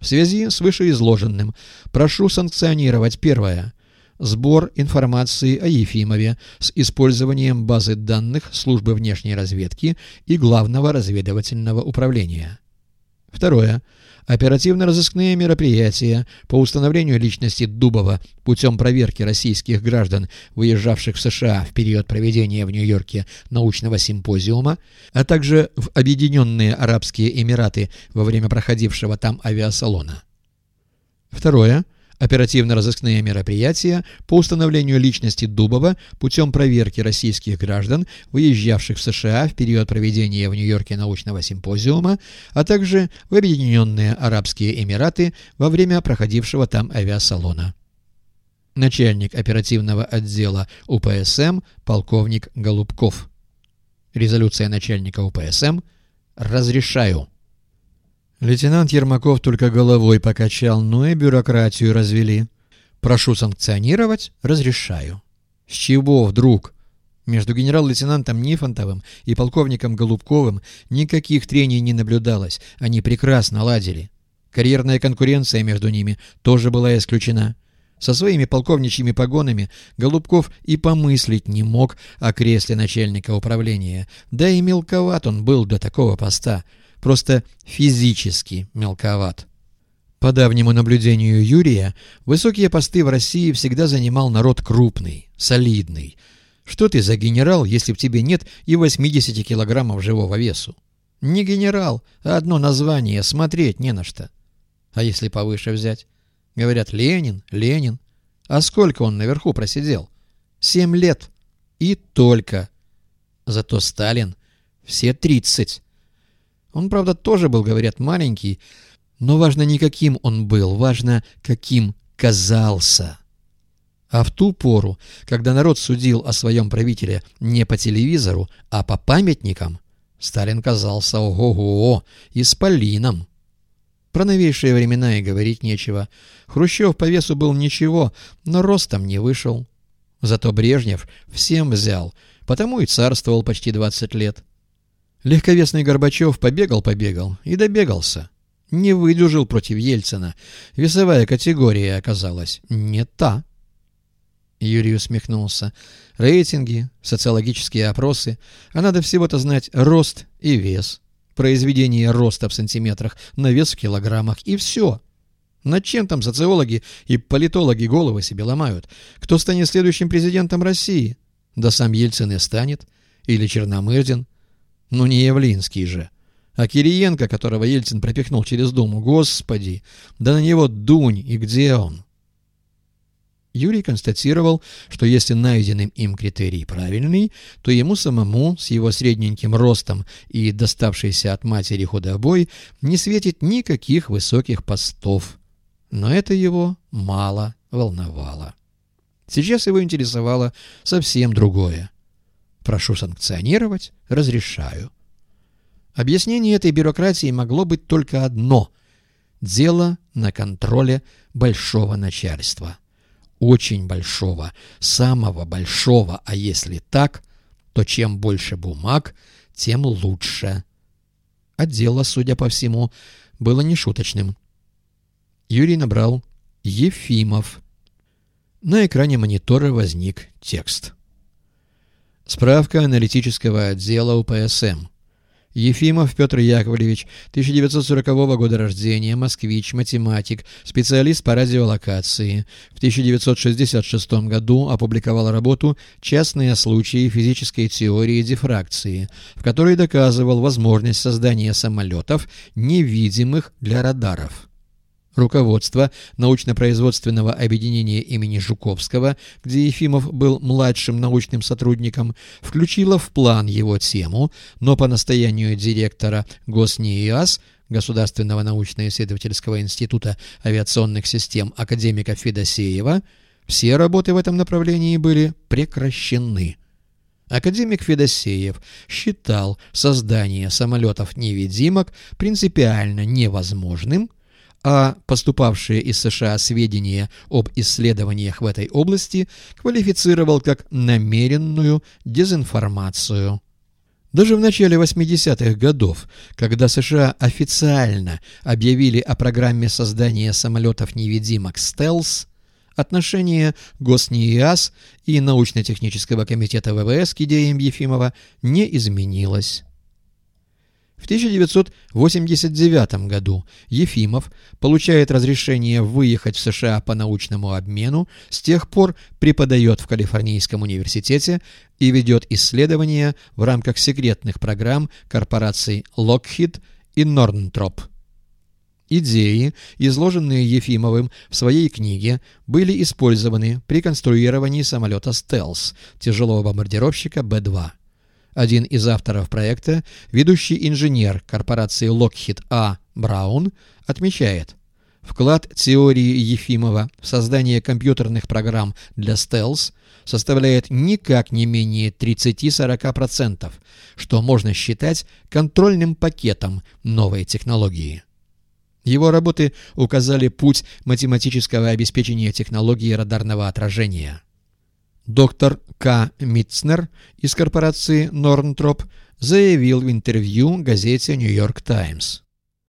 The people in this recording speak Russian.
В связи с вышеизложенным прошу санкционировать первое. Сбор информации о Ефимове с использованием базы данных Службы внешней разведки и Главного разведывательного управления. Второе. Оперативно-розыскные мероприятия по установлению личности Дубова путем проверки российских граждан, выезжавших в США в период проведения в Нью-Йорке научного симпозиума, а также в Объединенные Арабские Эмираты во время проходившего там авиасалона. Второе оперативно-розыскные мероприятия по установлению личности Дубова путем проверки российских граждан, выезжавших в США в период проведения в Нью-Йорке научного симпозиума, а также в Объединенные Арабские Эмираты во время проходившего там авиасалона. Начальник оперативного отдела УПСМ полковник Голубков. Резолюция начальника УПСМ «Разрешаю». Лейтенант Ермаков только головой покачал, ну и бюрократию развели. Прошу санкционировать, разрешаю. С чего вдруг? Между генерал-лейтенантом Нифонтовым и полковником Голубковым никаких трений не наблюдалось, они прекрасно ладили. Карьерная конкуренция между ними тоже была исключена. Со своими полковничьими погонами Голубков и помыслить не мог о кресле начальника управления, да и мелковат он был до такого поста — просто физически мелковат. По давнему наблюдению Юрия, высокие посты в России всегда занимал народ крупный, солидный. Что ты за генерал, если в тебе нет и 80 килограммов живого весу? Не генерал, а одно название, смотреть не на что. А если повыше взять? Говорят, Ленин, Ленин. А сколько он наверху просидел? Семь лет. И только. Зато Сталин все тридцать. Он, правда, тоже был, говорят, маленький, но важно не каким он был, важно, каким казался. А в ту пору, когда народ судил о своем правителе не по телевизору, а по памятникам, Сталин казался ого-го, исполином. Про новейшие времена и говорить нечего. Хрущев по весу был ничего, но ростом не вышел. Зато Брежнев всем взял, потому и царствовал почти 20 лет. Легковесный Горбачев побегал-побегал и добегался. Не выдержал против Ельцина. Весовая категория оказалась не та. Юрий усмехнулся. Рейтинги, социологические опросы. А надо всего-то знать рост и вес. Произведение роста в сантиметрах на вес в килограммах. И все. Над чем там социологи и политологи головы себе ломают? Кто станет следующим президентом России? Да сам Ельцин и станет. Или Черномырдин. Ну не Явлинский же. А Кириенко, которого Ельцин пропихнул через Думу, господи, да на него дунь, и где он? Юрий констатировал, что если найденным им критерий правильный, то ему самому с его средненьким ростом и доставшейся от матери худобой не светит никаких высоких постов. Но это его мало волновало. Сейчас его интересовало совсем другое. Прошу санкционировать, разрешаю. Объяснение этой бюрократии могло быть только одно – дело на контроле большого начальства. Очень большого, самого большого, а если так, то чем больше бумаг, тем лучше. А дело, судя по всему, было нешуточным. Юрий набрал «Ефимов». На экране монитора возник текст. Справка аналитического отдела УПСМ. Ефимов Петр Яковлевич, 1940 года рождения, москвич, математик, специалист по радиолокации. В 1966 году опубликовал работу «Частные случаи физической теории дифракции», в которой доказывал возможность создания самолетов, невидимых для радаров. Руководство научно-производственного объединения имени Жуковского, где Ефимов был младшим научным сотрудником, включило в план его тему, но по настоянию директора ГосНИИАС Государственного научно-исследовательского института авиационных систем академика Федосеева все работы в этом направлении были прекращены. Академик Федосеев считал создание самолетов-невидимок принципиально невозможным а поступавшие из США сведения об исследованиях в этой области квалифицировал как намеренную дезинформацию. Даже в начале 80-х годов, когда США официально объявили о программе создания самолетов-невидимок «Стелс», отношение ГосНИИАС и научно-технического комитета ВВС к идеям Ефимова не изменилось. В 1989 году Ефимов получает разрешение выехать в США по научному обмену, с тех пор преподает в Калифорнийском университете и ведет исследования в рамках секретных программ корпораций Lockheed и Northrop. Идеи, изложенные Ефимовым в своей книге, были использованы при конструировании самолета «Стелс» тяжелого бомбардировщика Б-2. Один из авторов проекта, ведущий инженер корпорации Lockheed А. Браун, отмечает, вклад теории Ефимова в создание компьютерных программ для стелс составляет никак не менее 30-40%, что можно считать контрольным пакетом новой технологии. Его работы указали путь математического обеспечения технологии радарного отражения. Доктор К. Митцнер из корпорации Норнтроп заявил в интервью газете «Нью-Йорк Таймс».